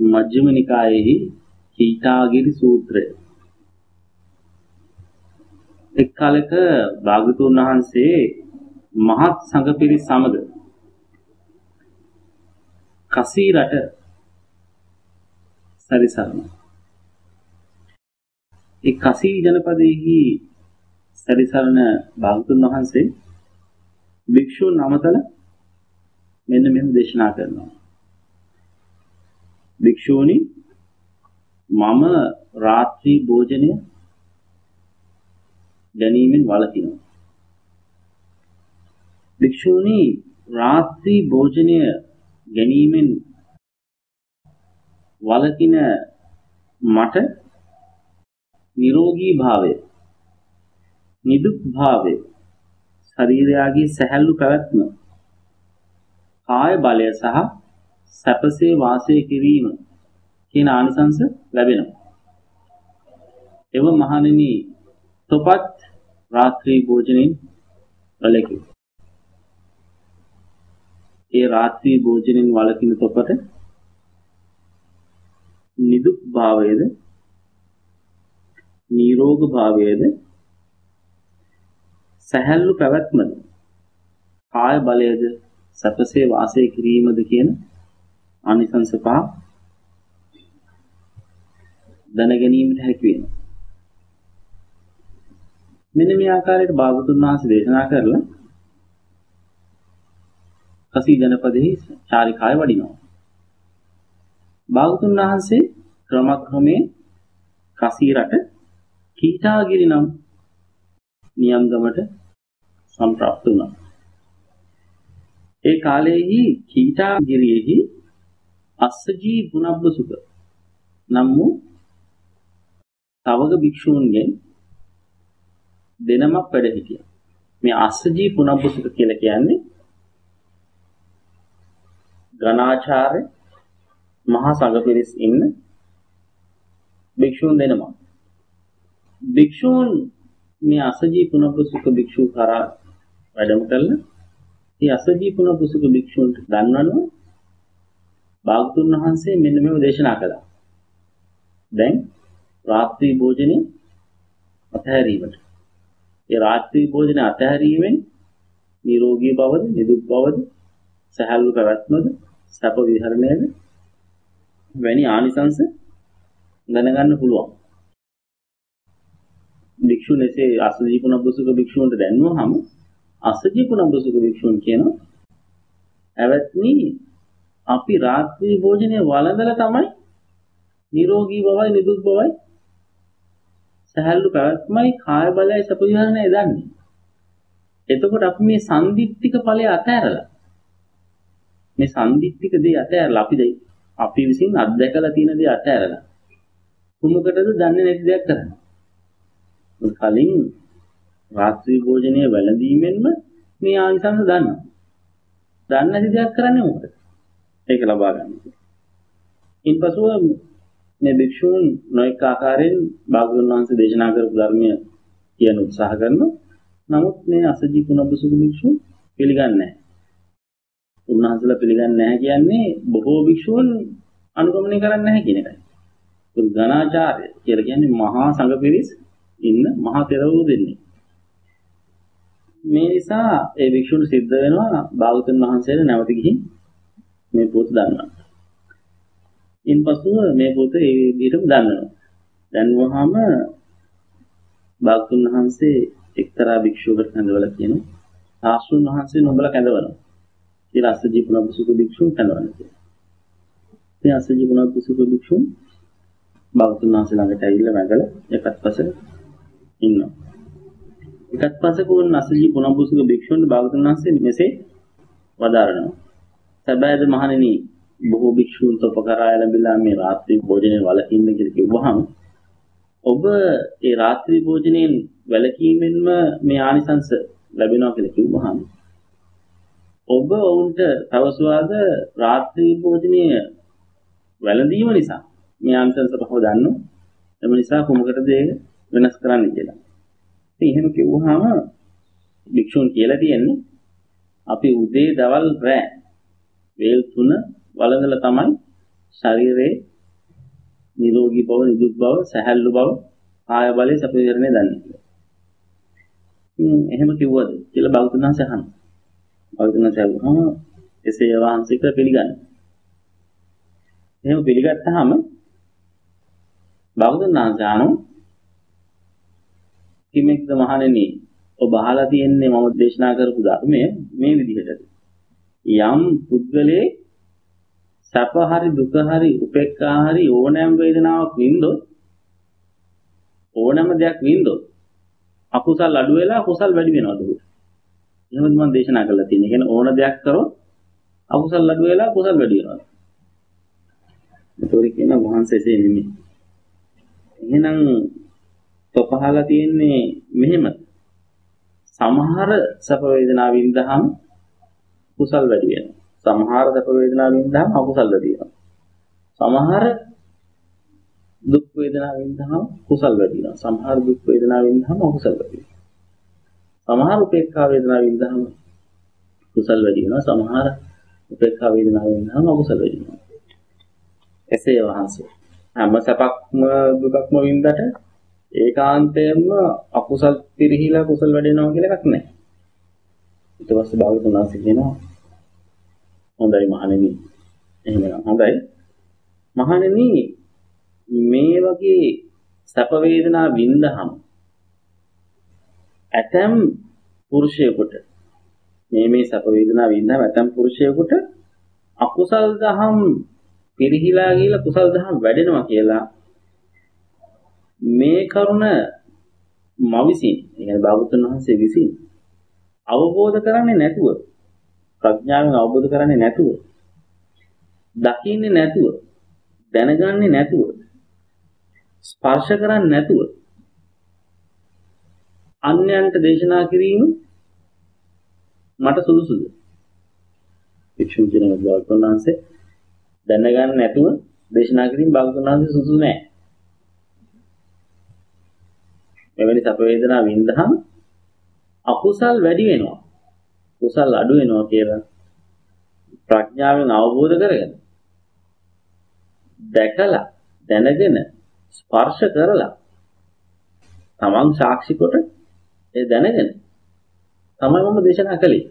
මජ්ක්‍ධිම නිකායෙහි කීටාගිරි සූත්‍රය. එක් කලක භාගතුන් වහන්සේ මහත් සංඝ පිරිස් සමග කසී රට සැරිසරන ඒ කසී ජනපදයේහි සැරිසරන භාගතුන් වහන්සේ භික්ෂුන් අමතල මෙන්න මෙහෙම දේශනා කරනවා. භික්ෂූනි මම රාත්‍රී භෝජනය ගැනීමෙන් වළකිනවා. භික්ෂූනි රාත්‍රී භෝජනය ගැනීමෙන් වළකින මට නිරෝගී භාවය නිදුක් භාවය ශරීරයාගේ සැහැල්ලු පැවැත්ම කාය බලය සහ සැපසේ වාසය කිරීම කියන ආනිසංස ලැබෙනවා. එව මහණෙනි තොපත් රාත්‍රී භෝජනෙන් වළකින. ඒ රාත්‍රී භෝජනෙන් වළකින තොපට නිදුක් භාවයේද නිරෝග භාවයේද සැහැල්ලු පැවැත්මද කාය බලයද සැපසේ වාසය කිරීමද කියන ආනිසංස පහ දැන ගැනීමට හැකි වෙනවා. මෙන්න මේ ආකාරයට භාගතුන් වහන්සේ දේශනා කරලා කසී ජනපදෙහි චාරිකාය වඩිනවා. භාගතුන් වහන්සේ ක්‍රමක්‍රමේ කසී රට කීටාගිරි නම් නියම්ගමට සම්ප්‍රාප්ත වුණා. ඒ කාලයේහි කීටාගිරියෙහි අස්සජී ගුණබ්බසුක නම් වූ තවක භික්ෂූන්ගෙන් දෙනමක් වැඩ හිටියා. මේ අස්සජී පුනබ්බසුක කියලා කියන්නේ ගණාචාර්ය මහා සංඝ පිරිස් ඉන්න භික්ෂූන් දෙනමක්. භික්ෂූන් මේ අසජී පුනබ්බසුක භික්ෂූ කරා වැඩම කළා. මේ අසජී පුනබ්බසුක භික්ෂූන්ට දන්වනවා භාගතුන් වහන්සේ මෙන්න මේව දේශනා කළා. දැන් රාත්‍රී භෝජනය අතහැරීමට. ඒ රාත්‍රී භෝජනය අතහැරීමෙන් නිරෝගී බවද, නිදුක් බවද, සහැල්ලු පැවැත්මද, සැප විහරණයද වැනි ආනිසංස දැනගන්න පුළුවන්. භික්ෂුන් එසේ අසජීපුන බුසුක භික්ෂුන්ට දැන්වහම අසජීපුන බුසුක භික්ෂුන් කියනවා ඇවත්නි අපි රාත්‍රී භෝජනය වළඳලා තමයි නිරෝගී බවයි නිදුක් බවයි සහැල්ලු පැවැත්මයි කාය බලයයි සප විහරණය දන්නේ. එතකොට අපි මේ සම්දිත්තික ඵලය අතහැරලා මේ සම්දිත්තික දේ අතහැරලා අපි දෙයි අපි විසින් අත්දැකලා තියෙන දේ අතහැරලා කුමකටද දන්නේ නැති දෙයක් කරන්නේ. කලින් රාත්‍රී භෝජනය වැළඳීමෙන්ම මේ ආනිසංස දන්නවා. දන්නේ නැති දෙයක් කරන්නේ මොකද? ඒක ලබා ගන්න. ඉන්පසුව මේ භික්ෂූන් නොඑක ආකාරයෙන් භාගතුන් වහන්සේ දේශනා කරපු ධර්මය කියන උත්සාහ කරනවා. නමුත් මේ අසජී කුණබසුක භික්ෂූන් පිළිගන්නේ නැහැ. උන්වහන්සේලා පිළිගන්නේ නැහැ කියන්නේ බොහෝ භික්ෂූන් අනුගමනය කරන්නේ නැහැ කියන එකයි. ගණාචාර්ය කියලා කියන්නේ මහා සංඝ පිරිස් ඉන්න මහා තෙරවරු දෙන්නේ. මේ නිසා ඒ භික්ෂුන් සිද්ධ වෙනවා භාගතුන් වහන්සේට නැවත ගිහින් මේ පොත දන්නවා. ඉන්පසුව මේ පොත ඒ විදිහටම දන්නවා. දැන්වහම භාගතුන් වහන්සේ එක්තරා භික්ෂුවකට කැඳවලා කියනවා ආශ්‍රුන් වහන්සේ නොබලා කැඳවනවා. කියලා අස්සජී පුනබ්බසුක භික්ෂුන් කැඳවනවා කියලා. ඉතින් අස්සජී පුනබ්බසුක භික්ෂුන් භාගතුන් වහන්සේ ළඟට ඇවිල්ලා වැඳලා එකත් පසෙ ඉන්නවා. එකත් පසෙක වුණ අස්සජී පුනබ්බසුක භික්ෂුන් භාගතුන් වහන්සේ මෙසේ වදාරනවා. සැබෑද මහණෙනි? බොහෝ භික්ෂූන් තොපකරා ලැබිලා මේ රාත්‍රී භෝජනයෙන් වළකින්න කියලා කිව්වහම ඔබ ඒ රාත්‍රී භෝජනයෙන් වැළකීමෙන්ම මේ ආනිසංස ලැබෙනවා කියලා කිව්වහම ඔබ වුන්ට තවසවාද රාත්‍රී භෝජනය වැළඳීම නිසා මේ ආනිසංස පහව දන්නෝ. එම නිසා කොමකටද ඒක? වෙනස් කරන්න කියලා. ඉතින් එහෙම කිව්වහම භික්ෂුන් කියලා තියෙන්නේ අපි උදේ දවල් රෑ. වේල් තුන වළඳලා තමයි ශරීරයේ නිරෝගී බව, නිදුක් බව, සැහැල්ලු බව, ආය බලයේ සැප විහරණය දන්නේ කියලා. ඉතින් එහෙම කිව්වද කියලා බෞද්ධ නැස අහනවා. බෞද්ධ නැස අහනවා එසේ වහන්සේක පිළිගන්න. එහෙම පිළිගත්තාම බෞද්ධ නැස අහනවා කිමෙක්ද මහණෙනි ඔබ අහලා තියෙන්නේ මම දේශනා කරපු ධර්මය මේ විදිහටද යම් පුද්ගලයේ සැප හරි දුක හරි උපේක්ඛා හරි ඕනෑම වේදනාවක් වින්දොත් ඕනෑම දෙයක් වින්දොත් අකුසල් අඩු වෙලා කුසල් වැඩි වෙනවද උට එහෙමද මම දේශනා කරලා තියෙන්නේ. කියන්නේ ඕන දෙයක් කරොත් අකුසල් අඩු වෙලා කුසල් වැඩි වෙනවා. ඒතකොට කියන වහන්සේසේ නෙමෙයි. එහෙනම් තොපහලා තියෙන්නේ මෙහෙම. සමහර සැප වේදනා වින්දහම කුසල් වැඩි වෙනවා. සමහර සැප වේදනා වින්දහම අකුසල් වැඩි වෙනවා. සමහර දුක් වේදනා වින්දහම කුසල් වැඩි වෙනවා. සමහර දුක් වේදනා වින්දහම අකුසල් වැඩි වෙනවා. සමහර උපේක්ඛා වේදනා වින්දහම කුසල් වැඩි වෙනවා. සමහර උපේක්ඛා වේදනා වින්දහම අකුසල් වැඩි වෙනවා. එසේ වහන්සේ හැම සැපක්ම දුකක්ම වින්දට ඒකාන්තයෙන්ම අකුසල් පිරිහිලා කුසල් වැඩෙනවා කියලා එකක් නැහැ. ඊට පස්සේ භාගතුන් වහන්සේ කියනවා හොඳයි මහණෙනි. එහෙනම් හොඳයි. මහණෙනි මේ වගේ සැප වේදනා වින්දහම ඇතම් පුරුෂයෙකුට මේ මේ සැප වේදනා වින්දහම ඇතම් පුරුෂයෙකුට අකුසල් දහම් පිරිහිලා ගිහලා කුසල් දහම් වැඩෙනවා කියලා මේ කරුණ මම විසින් ඒ කියන්නේ භාගතුන් වහන්සේ විසින් අවබෝධ කරන්නේ නැතුව ප්‍රඥාවෙන් අවබෝධ කරන්නේ නැතුව දකින්නේ නැතුව දැනගන්නේ නැතුව ස්පර්ශ කරන්නේ නැතුව අන්‍යයන්ට දේශනා කිරීම මට සුදුසුද? වික්ෂුන් කියන භාගතුන් වහන්සේ දැනගන්න නැතුව දේශනා කිරීම භාගතුන් වහන්සේ සුදුසු නෑ. එවැනි සැප වේදනා වින්දහම අකුසල් වැඩි වෙනවා. කුසල් අඩු වෙනවා කියලා ප්‍රඥාවෙන් අවබෝධ කරගෙන දැකලා දැනගෙන ස්පර්ශ කරලා තමන් සාක්ෂි කොට ඒ දැනගෙන තමයි මම දේශනා කළේ.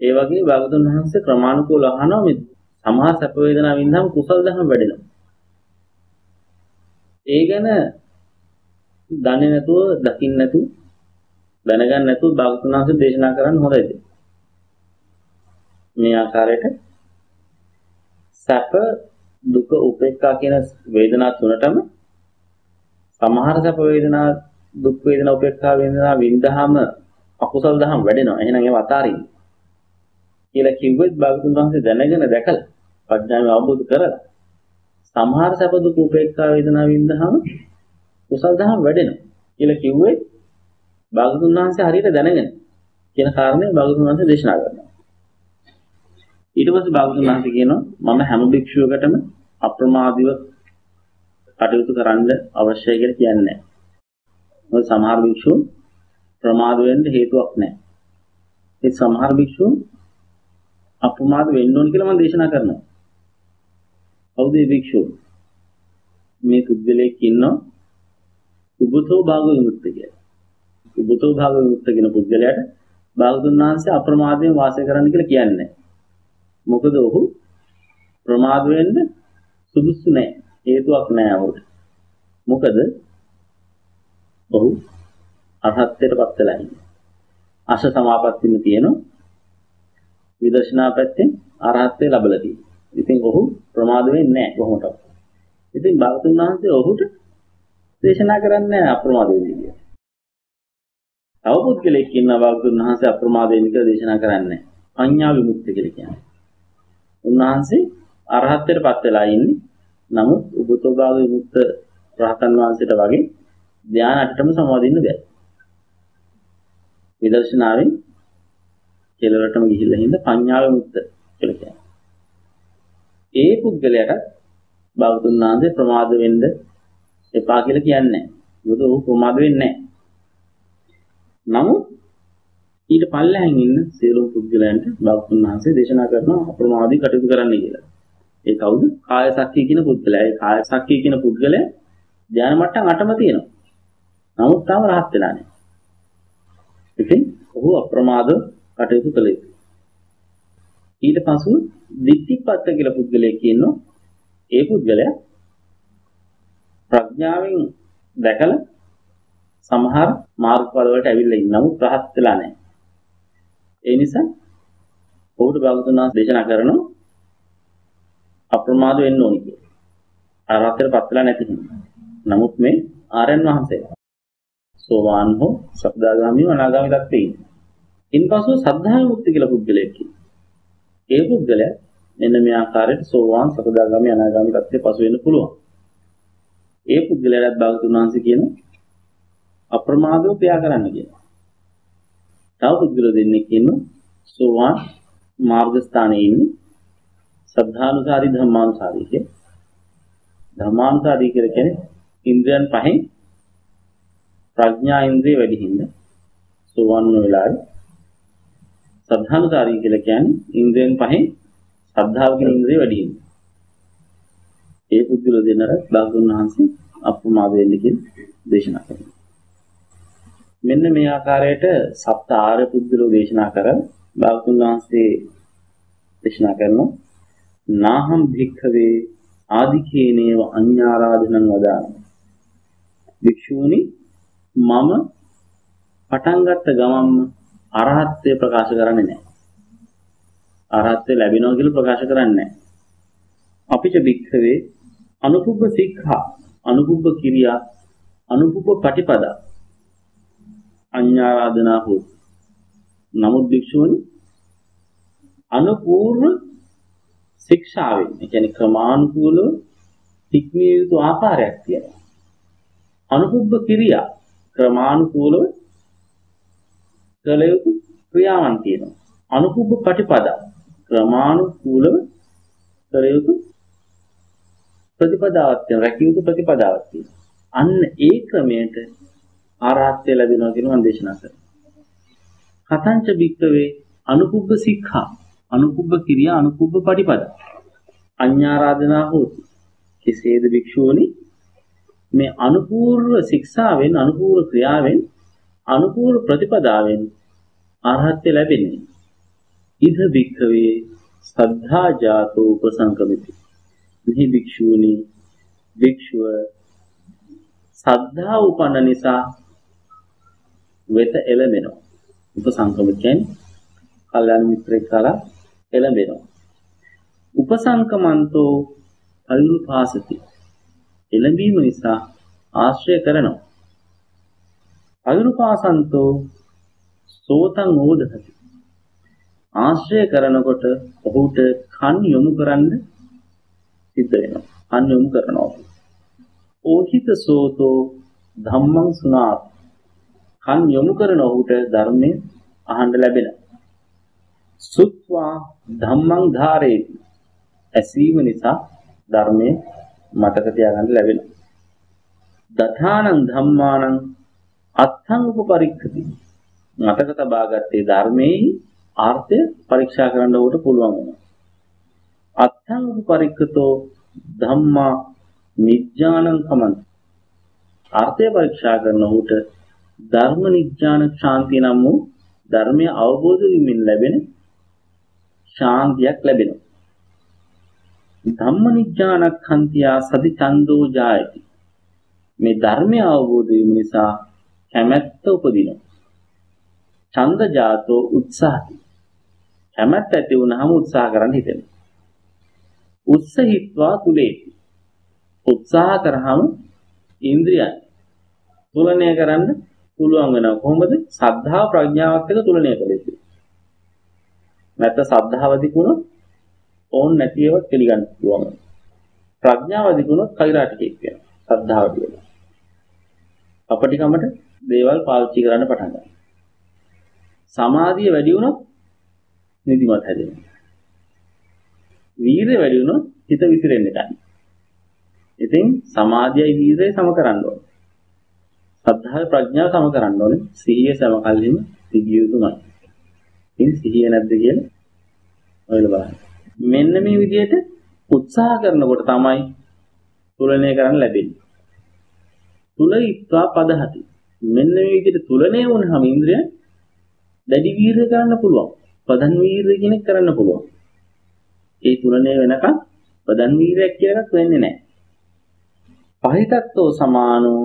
ඒ වගේ භාගතුන් වහන්සේ ක්‍රමානුකූලව අහනවා මේ සමහර සැප වේදනා වින්දාම කුසල දහම් වැඩෙනවා. ඒ ගැන දන්නේ නැතුව දකින්න නැතුව දැනගන්න නැතුව භාගතුන් වහන්සේ දේශනා කරන්න හොඳයිද? මේ ආකාරයට සැප දුක උපේක්ඛා කියන වේදනා තුනටම සමහර සැප වේදනා දුක් වේදනා උපේක්ඛා වේදනා විඳහම අකුසල දහම් වැඩෙනවා. එහෙනම් ඒව අතාරින්න. කියලා කිව්වෙත් භාගතුන් වහන්සේ දැනගෙන දැකලා ප්‍රඥාව අවබෝධ කරලා සමහර සැප දුක් උපේක්ඛා වේදනා විඳහම කුසල දහම් වැඩෙනවා. කියලා කිව්වේ භාගතුන් වහන්සේ හරියට දැනගෙන කියන කාරණේ භාගතුන් වහන්සේ දේශනා කරනවා. ඊට පස්සේ භාගතුන් වහන්සේ කියනවා මම හැම භික්ෂුවකටම අප්‍රමාදීව කටයුතු කරන්න අවශ්‍යයි කියලා කියන්නේ නැහැ. මොකද සමහර භික්ෂුන් ප්‍රමාද වෙන්න හේතුවක් නැහැ. ඒ සමහර භික්ෂුන් අප්‍රමාද වෙන්න ඕන කියලා මම දේශනා කරනවා. කවුද මේ භික්ෂුව? මේ පුද්ගලයෙක් ඉන්නවා උබතෝ භාග විමුක්ත කියලා. උබතෝ භාග විමුක්ත කියන පුද්ගලයාට භාගතුන් වහන්සේ අප්‍රමාදයෙන් වාසය කරන්න කියලා කියන්නේ මොකද ඔහු ප්‍රමාද වෙන්න සුදුසු නැහැ. හේතුවක් නැහැ ඔහුට. මොකද ඔහු අරහත්ත්වයටපත් වෙලා ඉන්නේ. අශ සමාපත්තියම තියෙනවා. විදර්ශනා පැත්තෙන් අරහත්ත්වය ලැබලා තියෙනවා. ඉතින් ඔහු ප්‍රමාද වෙන්නේ නැහැ කොහොමද? ඉතින් භාගතුන් වහන්සේ ඔහුට දේශනා කරන්නේ අප්‍රමාද වෙන්න කියලා. තව පුද්ගලෙක් ඉන්නවා භාගතුන් වහන්සේ අප්‍රමාද වෙන්න කියලා දේශනා කරන්නේ පඤ්ඤා විමුක්ති කියලා කියන්නේ. උන්වහන්සේ අරහත්ත්වයටපත් වෙලා ඉන්නේ නමුත් උපතෝභාග විමුක්ත රහතන් වහන්සේට වගේ ධානය අටටම සමාදින්න බැහැ. විදර්ශනාවෙන් කෙලවරටම ගිහිල්ලා හින්දා පඤ්ඤා විමුක්ත කියලා කියනවා. ඒ පුද්ගලයාට බෞද්ධ නාන්දේ ප්‍රමාද වෙන්න එපා කියලා කියන්නේ නැහැ. මොකද ਉਹ ප්‍රමාද වෙන්නේ නැහැ. නමුත් ඊට පල්ලෙහින් ඉන්න සියලුම පුද්ගලයන්ට බෞද්ධ නාන්සේ දේශනා කරනවා අප්‍රමාදී කටයුතු කරන්න කියලා. ඒ කවුද? කාය සක්කිය කියන පුද්ගලයා. ඒ කාය සක්කිය කියන පුද්ගලයා ධ්‍යාන මට්ටම් 8ම තියෙනවා. නමුත් තාම රහත් වෙලා නැහැ. ඉතින් ඔහු අප්‍රමාද කටයුතු කළ යුතුයි. ඊට පසු දිට්ඨිපත්ත කියලා පුද්ගලයෙක් ඉන්නවා. ඒ පුද්ගලයා ප්‍රඥාවෙන් දැකලා සමහර මාර්ගඵල වලට ඇවිල්ලා ඉන්න නමුත් රහත් වෙලා නැහැ. ඒ නිසා ඔහුට භාගතුන් වහන්සේ දේශනා කරනවා අප්‍රමාද වෙන්න ඕනි කියලා. අරහතට පත් වෙලා නැති හින්දා. නමුත් මේ ආරයන් වහන්සේ සෝවාන් හෝ සබ්දාගාමී අනාගාමී තත්ත්වයේ ඉන්නේ. ඉන්පසු සද්ධා මුක්ති කියලා පුද්ගලයෙක් ඉන්නවා. ඒ පුද්ගලයා මෙන්න මේ ආකාරයට සෝවාන් සකදාගාමී අනාගාමී තත්ත්වයට පසු වෙන්න පුළුවන්. ඒ පුද්ගලයාට භාගතුන් වහන්සේ කියනවා අප්‍රමාදව ක්‍රියා කරන්න කියලා. තව පුද්ගල දෙන්නෙක් ඉන්නවා සෝවාන් මාර්ග ස්ථානයේ ඉන්නේ සද්ධානුසාරී ධම්මානුසාරී කිය. ධම්මානුසාරී කියලා කියන්නේ ඉන්ද්‍රයන් පහෙන් ප්‍රඥා ඉන්ද්‍රිය වැඩි හින්දා සෝවාන් වෙලාවේ සද්ධානුසාරී කියලා කියන්නේ ඉන්ද්‍රයන් පහෙන් ශ්‍රද්ධාව කියන ඉන්ද්‍රිය වැඩි හින්දා. ඒ පුද්ගල දෙන්නට බාගුන් වහන්සේ අප්‍රමාද වෙන්න කියලා දේශනා කරනවා. මෙන්න මේ ආකාරයට සප්ත ආර්ය පුද්ගලෝ දේශනා කර බාගුන් වහන්සේ දේශනා කරනවා. නාහම් භික්ඛවේ ආදිකේනේව අඤ්ඤාරාධනං වදාන. භික්ෂූනි මම පටන් ගත්ත ගමන්ම අරහත්ත්වය ප්‍රකාශ කරන්නේ නැහැ. අරහත්ත්වය ලැබෙනවා කියලා ප්‍රකාශ කරන්නේ නැහැ. අපිට භික්ඛවේ අනුපුබ්බ සික්ඛා අනුපුබ්බ කිරියා අනුපුබ්බ පටිපදා අඤ්ඤාරාධනා හෝ නමුත් භික්ෂූනි අනුපූර්ව ශික්ෂාවෙන් ඒ කියන්නේ ක්‍රමානුකූලව හික්මිය යුතු ආකාරයක් තියෙනවා. අනුපුබ්බ කිරියා ක්‍රමානුකූලව කළ යුතු ක්‍රියාවන් තියෙනවා. අනුපුබ්බ ප්‍රතිපදා ක්‍රමානුකූලව කළ යුතු ප්‍රතිපදාවක් තියෙනවා. රැකිය යුතු ප්‍රතිපදාවක් තියෙනවා. අන්න ඒ ක්‍රමයට ආරාත්‍ය ලැබෙනවා කියන මම දේශනා කරනවා. කතංච බික්කවේ අනුපුබ්බ සික්ඛා. අනුකුබ්බ කිරියා අනුකුබ්බ පටිපද. අඤ්ඤාරාධනා හෝති. කෙසේද භික්ෂූනි? මේ අනුපූර්ව ශික්ෂාවෙන් අනුපූර්ව ක්‍රියාවෙන් අනුපූර්ව ප්‍රතිපදාවෙන් අරහත්ත්ව ලැබෙන්නේ. ඉද භික්ඛවේ සද්ධා ජාතෝ උපසංකමිති මෙහි භික්ෂූනි භික්ෂුව සද්ධා උපන්න නිසා වෙත එළමෙනවා උපසංකමිත කියන්නේ කල්යාණ මිත්‍රෙක් කරා එළඹෙනවා. උපසංකමන්තෝ අවිරුපාසති. එළඹීම නිසා ආශ්‍රය කරනවා. අවිරුපාසන්තෝ සෝතං ඕදහති. ආශ්‍රය කරනකොට ඔහුට කන් යොමු කරන්න සිද්ධ වෙනවා. කන් යොමු කරනවා. ඕහිත සෝතෝ ධම්මං සුනාත්. කන් යොමු කරන ඔහුට ධර්මය අහන්න ලැබෙනවා. සුත්වා ධම්මං ධාරේති. ඇසීම නිසා ධර්මයේ මතක තියාගන්න ලැබෙනවා. දථානං ධම්මානං අත්ථං උපපරික්ඛති. මතක තබාගත්තේ ධර්මයේ ආර්ථය පරීක්ෂා කරන්න උට පුළුවන් වෙනවා. අත්ථං උපපරික්ඛතෝ ධම්මා නිඥානං කමන්ති. ආර්ථය පරීක්ෂා කරන උට ධර්ම නිඥාන ශාන්තිය නම් වූ ධර්මය අවබෝධ වීමෙන් ලැබෙන ශාන්තියක් ලැබෙනවා. ධම්මනිඥානක්ඛන්තියා සති ඡන්தோ ජායති. මේ ධර්මය අවබෝධ වීම නිසා කැමැත්ත උපදිනවා. ඡන්ද ජාතෝ උත්සාහති. කැමැත්ත ඇති වුනහම උත්සාහ කරන්න හිතෙනවා. උත්සහිත්වා තුලේති. උත්සාහ කරාම ඉන්ද්‍රියන් තුලණය කරන්න පුළුවන් වෙනවා. කොහොමද? සද්ධා ප්‍රඥාවත් එක්ක තුලණය කළ යුතුයි. නැත්නම් සද්ධාව දිකුණොත් ඕන් නැතිව පිළිගන්න පුළුවන්. ප්‍රඥාව දිකුණොත් කෛරාටිකෙක් වෙනවා. සද්ධාව දියලා. අපටිකමට දේවල් පාවිච්චි කරන්න පටන් ගන්නවා. සමාධිය වැඩි වුණොත් නිදිමත හැදෙනවා. වීරිය වැඩි වුණොත් හිත විසිරෙන්න ගන්නවා. ඉතින් සමාධියයි වීරියයි සම කරන්න ඕනේ. සද්ධාය ප්‍රඥාව සම කරන්න ඕනේ. සිහිය සම කල්හිම තිබිය යුතුමයි. ඉතින් සිහිය නැද්ද කියලා ඔයලා බලන්න. මෙන්න මේ විදිහට උත්සාහ කරනකොට තමයි තුලනය කරන්න ලැබෙන්නේ. තුලිත්වා පදහති. මෙන්න මේ විදිහට තුලනය වුණාම ඉන්ද්‍රිය දැඩි වීර්ය කරන්න පුළුවන්. ප්‍රධාන වීර්ය කෙනෙක් කරන්න පුළුවන්. ඒ තුලනය වෙනකන් ප්‍රධාන වීර්යයක් කියලා එකක් වෙන්නේ නැහැ. පහිතත්වෝ සමානෝ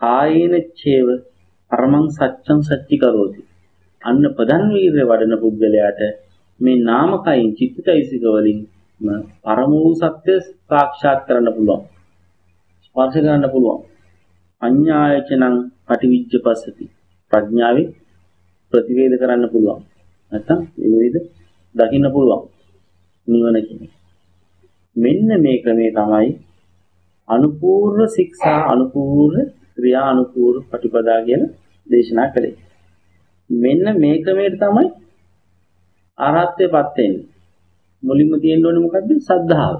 කායේන චේව පරමං සත්‍යං සච්චි කරෝති. අන්න ප්‍රධාන වීර්ය වඩන පුද්ගලයාට මේ නාමකයින් චිත්තයිසික වලින් පරම වූ සත්‍ය සාක්ෂාත් කරන්න පුළුවන්. ස්පර්ශ කරන්න පුළුවන්. අඤ්ඤායචනං පටිවිජ්ජ පස්සති. ප්‍රඥාවේ ප්‍රතිවේද කරන්න පුළුවන්. නැත්තම් මේ විදිහට දකින්න පුළුවන්. නිවන කියන්නේ. මෙන්න මේ ක්‍රමේ තමයි අනුපූර්ව ශික්ෂා අනුපූර්ව ක්‍රියා අනුපූර්ව ප්‍රතිපදා කියලා දේශනා කළේ. මෙන්න මේ ක්‍රමයට තමයි ආරහත්ත්වයටපත් වෙන්නේ. මුලින්ම තියෙන්න ඕනේ මොකද්ද? සද්ධාව.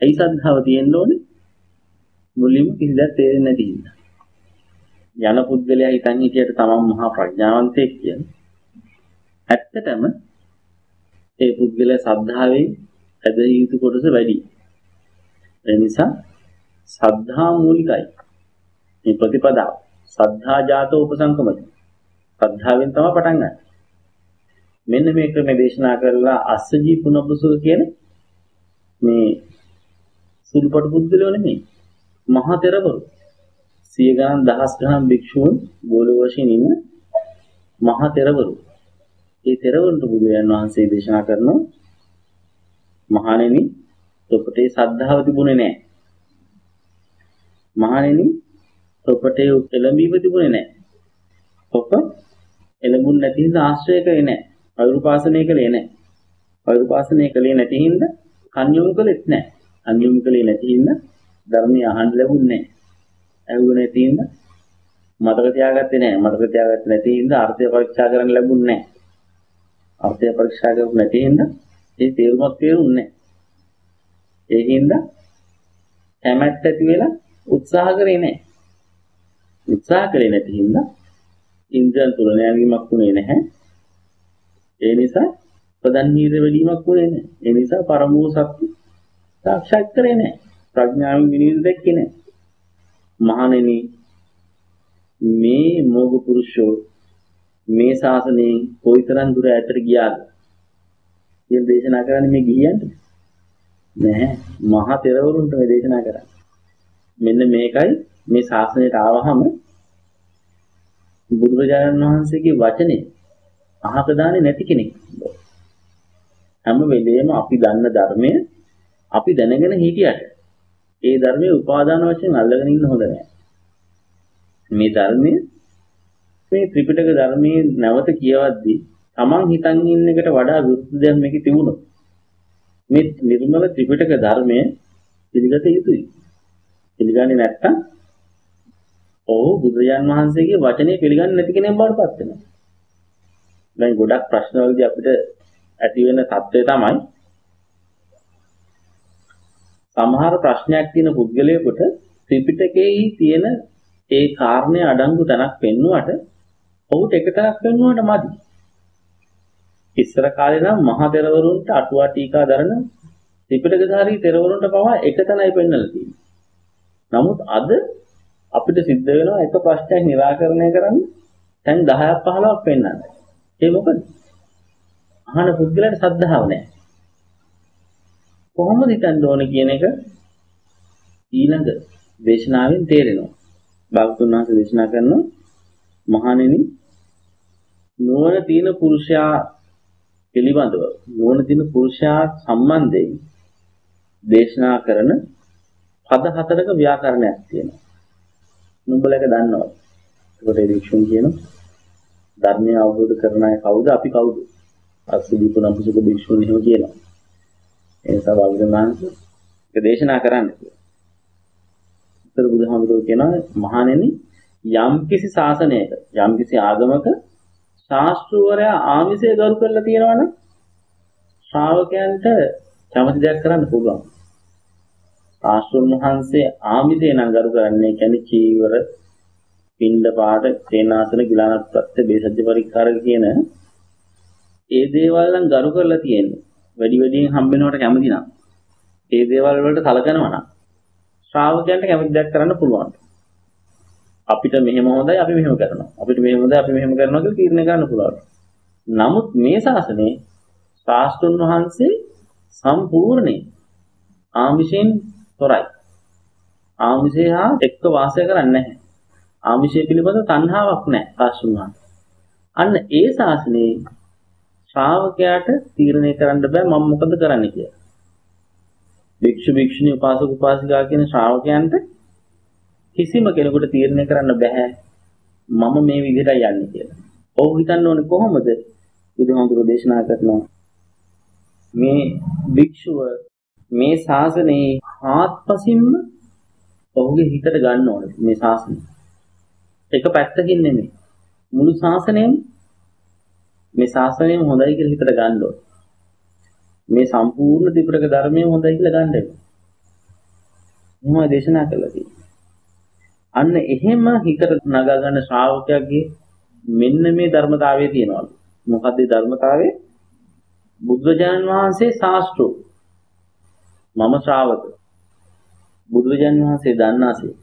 ඇයි සද්ධාව තියෙන්න ඕනේ? මුලින්ම කිසිදා තේරෙන්නේ නැති ඉඳලා. යන පුද්ගලයා හිතන් හිටියට තමන් මහා ප්‍රඥාවන්තයෙක් කියන්නේ. ඇත්තටම ඒ පුද්ගලයා සද්ධාවෙන් ඇදිය යුතු කොටස වැඩි. ඒ නිසා සද්ධා මූලිකයි. මේ ප්‍රතිපදාව. සද්ධා ජාතෝ උපසංකමති. සද්ධාවෙන් තමයි පටන් ගන්නේ. මෙන්න මේ ක්‍රම දේශනා කරලා අස්සජී පුනබ්බසුක කියන මේ සුළුපටු බුද්ධලෝ නෙමෙයි. මහා තෙරවරු. සිය ගණන් දහස් ගණන් භික්ෂූන් ගෝල වශයෙන් ඉන්න මහා තෙරවරු. ඒ තෙරවරුන්ට බුදුරජාණන් වහන්සේ දේශනා කරනවා මහණෙනි ඔබට සද්ධාව තිබුණේ නැහැ. මහණෙනි ඔබට එළඹීම තිබුණේ නැහැ. ඔබ එළඹුන් නැති හින්දා ආශ්‍රය කරේ නැහැ. අවිරුපාසනය කළේ නැහැ. අවිරුපාසනය කළේ නැති හින්දා කන්‍යොම් කළෙත් නැහැ. අන්‍යොම් කළේ නැති හින්දා ධර්මය අහන්න ලැබුණේ නැහැ. ඇහුවේ නැති හින්දා මතක තියාගත්තේ නැහැ. මතක තියාගත්තේ නැති හින්දා අර්ථය පරීක්ෂා කරන්න ලැබුණේ නැහැ. අර්ථය පරීක්ෂා කරුනේ නැති හින්දා ඒ තේරුමක් තේරුන්නේ නැහැ. ඒ හින්දා කැමැත්ත ඇති වෙලා උත්සාහ කරේ නැහැ. උත්සාහ කරේ නැති හින්දා ඉන්ද්‍රයන් තුල නෑවීමක් වුණේ නැහැ. ඒ නිසා ප්‍රදන් නීර වෙලීමක් වුණේ නැහැ. ඒ නිසා පරමෝ සත්‍ය සාක්ෂාත් කරේ නැහැ. ප්‍රඥාවෙන් විනිවිද දැක්කේ නැහැ. මහණෙනි මේ මොග පුරුෂෝ මේ ශාසනයෙන් කොයිතරම් දුර ඈතට ගියාද කියන දේශනා කරන්නේ මේ ගිහියන්ට නැහැ මහා තෙරවරුන්ට මේ දේශනා කරන්නේ මෙන්න මේකයි මේ ශාසනයට ආවහම බුදුරජාණන් වහන්සේගේ වචනේ අහක දාන්නේ නැති කෙනෙක් හැම වෙලේම අපි දන්න ධර්මය අපි දැනගෙන හිටියට ඒ ධර්මයේ උපාදාන වශයෙන් අල්ලගෙන ඉන්න හොඳ නැහැ මේ ධර්මයේ මේ ත්‍රිපිටක ධර්මයේ නැවත කියවද්දී Taman හිතන් ඉන්න එකට වඩා විරුද්ධ දෙයක් මේකේ තිබුණොත් මේ නිර්මල ත්‍රිපිටක ධර්මය පිළිගත යුතුයි. පිළිගන්නේ නැත්නම් ඔහු බුදුරජාන් වහන්සේගේ වචනේ පිළිගන්නේ නැති කෙනෙක් බවට පත් වෙනවා. දැන් ගොඩක් ප්‍රශ්නවලදී අපිට ඇති වෙන தත්ත්වය තමයි සමහර ප්‍රශ්නයක් තියෙන පුද්ගලයෙකුට ත්‍රිපිටකයේ තියෙන ඒ කාරණේ අඩංගු තැනක් පෙන්වුවට ඔහුට එක තැනක් පෙන්වුවට මදි. ඉස්සර කාලේ නම් මහා තෙරවරුන්ට අටුවා ටීකා දරන ත්‍රිපිටකධාරී තෙරවරුන්ට පවා එක තැනයි පෙන්වලා තියෙන්නේ. නමුත් අද අපිට සිද්ධ වෙනවා එක ප්‍රශ්නයක් निराකරණය කරන්න දැන් 10ක් 15ක් පෙන්වන්න. ඒ මොකද? අහන පුද්ගලයාට සද්ධාව නැහැ. කොහොමද හිතන්න ඕන කියන එක ඊළඟ දේශනාවෙන් තේරෙනවා. භාගතුන් වහන්සේ දේශනා කරනවා මහණෙනි නුවණ තියෙන පුරුෂයා පිළිබඳව නුවණ තියෙන පුරුෂයා සම්බන්ධයෙන් දේශනා කරන පද හතරක ව්‍යාකරණයක් තියෙනවා. නුඹලක දන්නවා. ඒකට එරික්ෂන් කියන ධර්මය අවබෝධ කරන අය කවුද? අපි කවුද? අසුදීපුන පුසුක භික්ෂුන් එහෙම කියනවා. ඒ නිසා භාග්‍යවතුන් ඒක දේශනා කරන්න කියලා. උත්තර බුදුහාමුදුරුවෝ කියනවා මහණෙනි යම්කිසි ශාසනයක යම්කිසි ආගමක ශාස්ත්‍රවරයා ආමිෂය ගරු කරලා තියෙනවනම් ශ්‍රාවකයන්ට කැමති දෙයක් කරන්න පුළුවන්. ශාස්ත්‍රඥ වහන්සේ ආමිෂය නම් ගරු කරන්නේ කියන්නේ චීවර, පින්ඩ පාත, සේනාසන, ගිලානත් ප්‍රත්‍ය, බේසජ්‍ය පරික්කාර කියන ඒ දේවල් නම් ගරු කරලා තියෙන්නේ. වැඩි වැඩියෙන් හම්බ වෙනවට කැමති නම්. ඒ දේවල් වලට සලකනවා නම් ශ්‍රාවකයන්ට කැමති දෙයක් කරන්න පුළුවන්. අපිට මෙහෙම හොඳයි අපි මෙහෙම කරනවා. අපිට මෙහෙම හොඳයි අපි මෙහෙම කරනවා කියලා තීරණය ගන්න පුළුවන්. නමුත් මේ ශාසනයේ ශාස්ත්‍රුන් වහන්සේ සම්පූර්ණයෙන් ආමිෂයෙන් තොරයි. ආමිෂය හා එක්ක වාසය කරන්නේ නැහැ. ආමිෂය පිළිබඳ තණ්හාවක් නැහැ ශාස්ත්‍රුන් වහන්සේ. අන්න ඒ ශාසනයේ ශ්‍රාවකයාට තීරණය කරන්න බෑ මම මොකද කරන්න කියලා. භික්ෂු භික්ෂුණී උපාසක උපාසිකා කියන ශ්‍රාවකයන්ට කිසිම කෙනෙකුට තීරණය කරන්න බෑ මම මේ විදිහටයි යන්නේ කියලා. ඔව් හිතන්න ඕනේ කොහොමද? බුදුහාමුදුරෝ දේශනා කරනවා මේ භික්ෂුව මේ ශාසනයේ ආත්පසින්ම ඔහුගේ හිතට ගන්න ඕනේ මේ ශාසනය. එක පැත්තකින් නෙමෙයි. මුළු ශාසනයම මේ ශාසනයම හොඳයි කියලා හිතට ගන්න ඕනේ. මේ සම්පූර්ණ ත්‍රිපිටක ධර්මයම හොඳයි කියලා ගන්න ඕනේ. එහෙමයි දේශනා කළා තියෙන්නේ. අන්න එහෙම හිතට නගා ගන්න ශ්‍රාවකයාගේ මෙන්න මේ ධර්මතාවය තියෙනවා. මොකද්ද ධර්මතාවය? බුදුරජාණන් වහන්සේ ශාස්ත්‍රෝ මම ශ්‍රාවක. බුදුරජාණන් වහන්සේ දන්නාසේ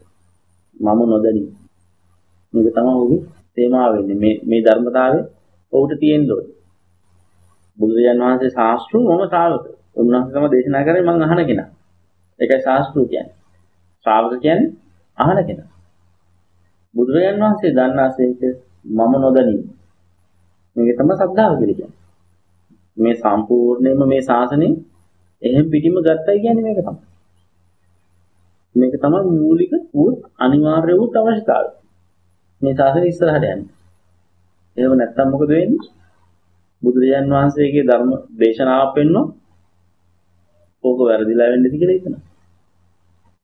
මම නොදනි මේක තමයි ඔහුගේ තේමාව වෙන්නේ. මේ මේ ධර්මතාවය ඔහුට තියෙන්න ඕනේ. බුදුරජාණන් වහන්සේ ශාස්ත්‍රු මම ශ්‍රාවක. උන්වහන්සේ තමයි දේශනා කරන්නේ මම අහන කෙනා. ඒකයි ශාස්ත්‍රු කියන්නේ. ශ්‍රාවක කියන්නේ අහන කෙනා. බුදුරජාණන් වහන්සේ දන්නාසේක මම නොදනි මේක තමයි සද්ධාව කියලා කියන්නේ. මේ සම්පූර්ණයෙන්ම මේ ශාසනය එහෙම් පිටින්ම ගත්තයි කියන්නේ මේක තමයි. මේක තමයි මූලික වූ අනිවාර්ය වූ අවශ්‍යතාවය. මේ ශාසනය ඉස්සරහට යන්නේ. එහෙම නැත්තම් මොකද වෙන්නේ? බුදුරජාන් වහන්සේගේ ධර්ම දේශනාවක් වෙන්නෝ ඕක වැරදිලා වෙන්නද කියලා හිතනවා.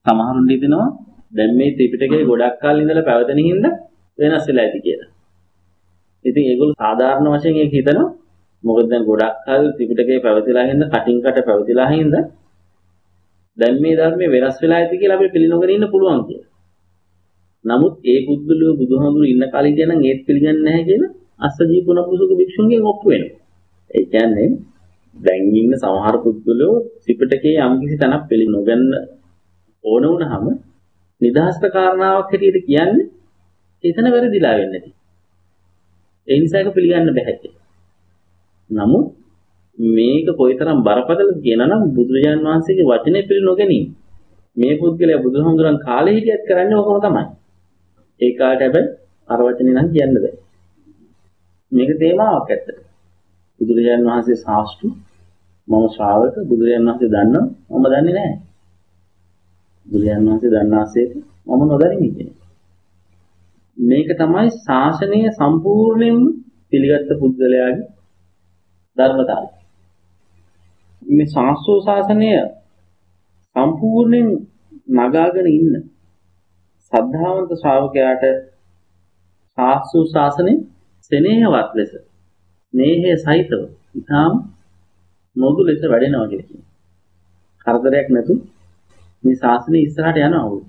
සමහරුන් හිතනවා දැන් මේ ත්‍රිපිටකයේ ගොඩක් කාල ඉඳලා පැවතෙන හින්දා වෙනස් වෙලා ඇති කියලා. ඉතින් ඒගොල්ලෝ සාධාරණ වශයෙන් ඒක හිතනවා මොකද දැන් ගොඩක් කල් ත්‍රිපිටකේ පැවතිලා හින්දා කටින් කට පැවතිලා හින්දා දැන් මේ ධර්මයේ වෙනස් වෙලා ඇති කියලා අපිට පිළිනොගෙන ඉන්න පුළුවන් කියලා. නමුත් ඒ බුද්ධලෝ බුදුහාමුදුරු ඉන්න කාලේ ඉඳන් ඒත් පිළිගන්නේ නැහැ කියලා අස්සජී පුනපුසුක භික්ෂුන්ගෙන් ඔප්පු වෙනවා. ඒ කියන්නේ දැන් ඉන්න සමහර පුද්ගලයෝ ත්‍රිපිටකයේ යම්කිසි තැනක් පිළිනොගන්න ඕන වුණාම නිදහස්ත කාරණාවක් හැටියට කියන්නේ එතන වැරදිලා වෙන්නේ නැති. ඒ නිසා ඒක පිළිගන්න බෑ කියලා. නමුත් මේක කොයිතරම් බරපතලද කියනවා නම් බුදුරජාන් වහන්සේගේ වචනේ පිළි නොගැනීම. මේ පුද්ගලයා බුදුහාමුදුරන් කාලේ හිටියත් කරන්නේ ඕකම තමයි. ඒ කාට හැබැයි අර වචනේ නම් කියන්න බෑ. මේක තේමාවක් ඇත්තට. බුදුරජාන් වහන්සේ ශාස්ත්‍රු මම ශ්‍රාවක බුදුරජාන් වහන්සේ දන්නවා මම දන්නේ නැහැ. බුදුරජාන් වහන්සේ දන්නාසේක මම නොදනිමි කියන්නේ. මේක තමයි ශාසනය සම්පූර්ණයෙන්ම පිළිගත්ත පුද්ගලයාගේ ධර්මතාවය. මේ ශාස්ත්‍රීය ශාසනය සම්පූර්ණයෙන් නගාගෙන ඉන්න සද්ධාවන්ත ශ්‍රාවකයාට ශාස්ත්‍රීය ශාසනය සෙනෙහවත් ලෙස ස්නේහය සහිතව ඉතාම මොදු ලෙස වැඩෙනවා කියන්නේ. කරදරයක් නැතු මේ ශාසනය ඉස්සරහට යනවා.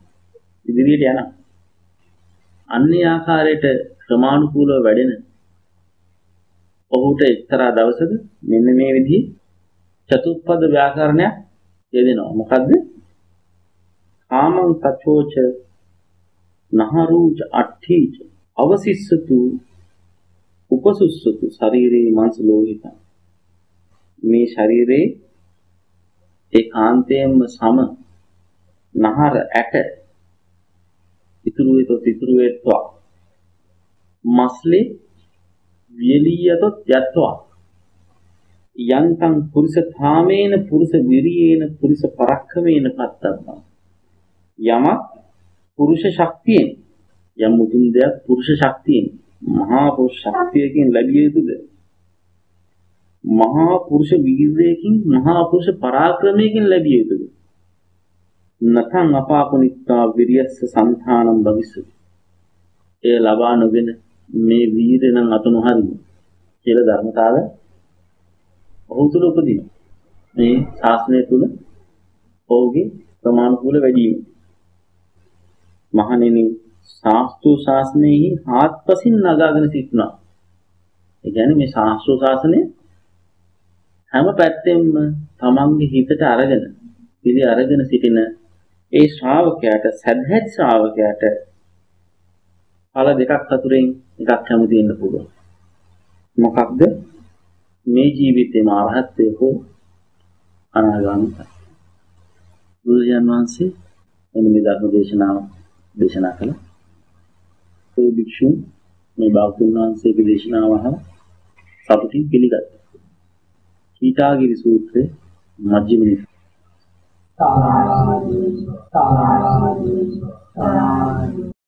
ඉදිරියට යනවා. අන්නේ ආකාරයට ක්‍රමානුකූලව වැඩෙන ඔහුට එක්තරා දවසක මෙන්න මේ විදිහේ චතුප්පද ව්‍යාකරණයක් යෙදෙනවා. මොකද්ද? කාමං තචෝච නහරූච අට්ඨීච අවසිස්සතු උපසුස්සතු ශරීරේ මාංශ ලෝහිත මේ ශරීරේ ඒකාන්තයෙන්ම සම නහර ඇට ඉතුරු වෙතොත් ඉතුරු වෙත්වා මස්ලේ වියලීයතොත් යත්වා. යන්තං පුරුෂ ථාමේන පුරුෂ විරියේන පුරුෂ පරක්කමේන පත්තබ්බා. යමක් පුරුෂ ශක්තියෙන් යම් මුතුන් දෙයක් පුරුෂ ශක්තියෙන් මහා පුරුෂ ශක්තියකින් ලැබිය යුතුද? මහා පුරුෂ වීර්යයෙන් මහා පුරුෂ පරාක්‍රමයකින් ලැබිය යුතුද? නතං අපාපුනිත්තා විරියස්ස సంతානම් භවිස්සති. එය ලබා නොගෙන මේ වීරය නම් අත නොහරින කියලා ධර්මතාවය ඔහු තුල උපදිනවා. මේ ශාස්ත්‍රය තුල ඔහුගේ ප්‍රමාණිකූල වැඩි වීම. මහණෙනි ශාස්ත්‍රීය ශාසනයෙහි ආත්පසින් නගාගෙන සිටිනවා. ඒ කියන්නේ මේ ශාස්ත්‍රීය ශාසනය හැම පැත්තෙම තමන්ගේ හිතට අරගෙන පිළි අරගෙන සිටින ඒ ශ්‍රාවකයාට සදහැත් ශ්‍රාවකයාට ඵල දෙකක් අතුරෙන් එකක් කැමති වෙන්න පුළුවන්. මොකක්ද? මේ ජීවිතේම අරහත්ත්වය හෝ අනාගාමී බුදුරජාන් වහන්සේ මෙන්න මේ ධර්ම දේශනාව දේශනා කළා. ඒ භික්ෂුන් මේ බෞද්ධ වහන්සේගේ දේශනාව අහලා සතුටින් පිළිගත්තා. කීටාගිරි සූත්‍රයේ මජ්ක්‍ධිම නිකාය සාරාදී සාරාදී සාරාදී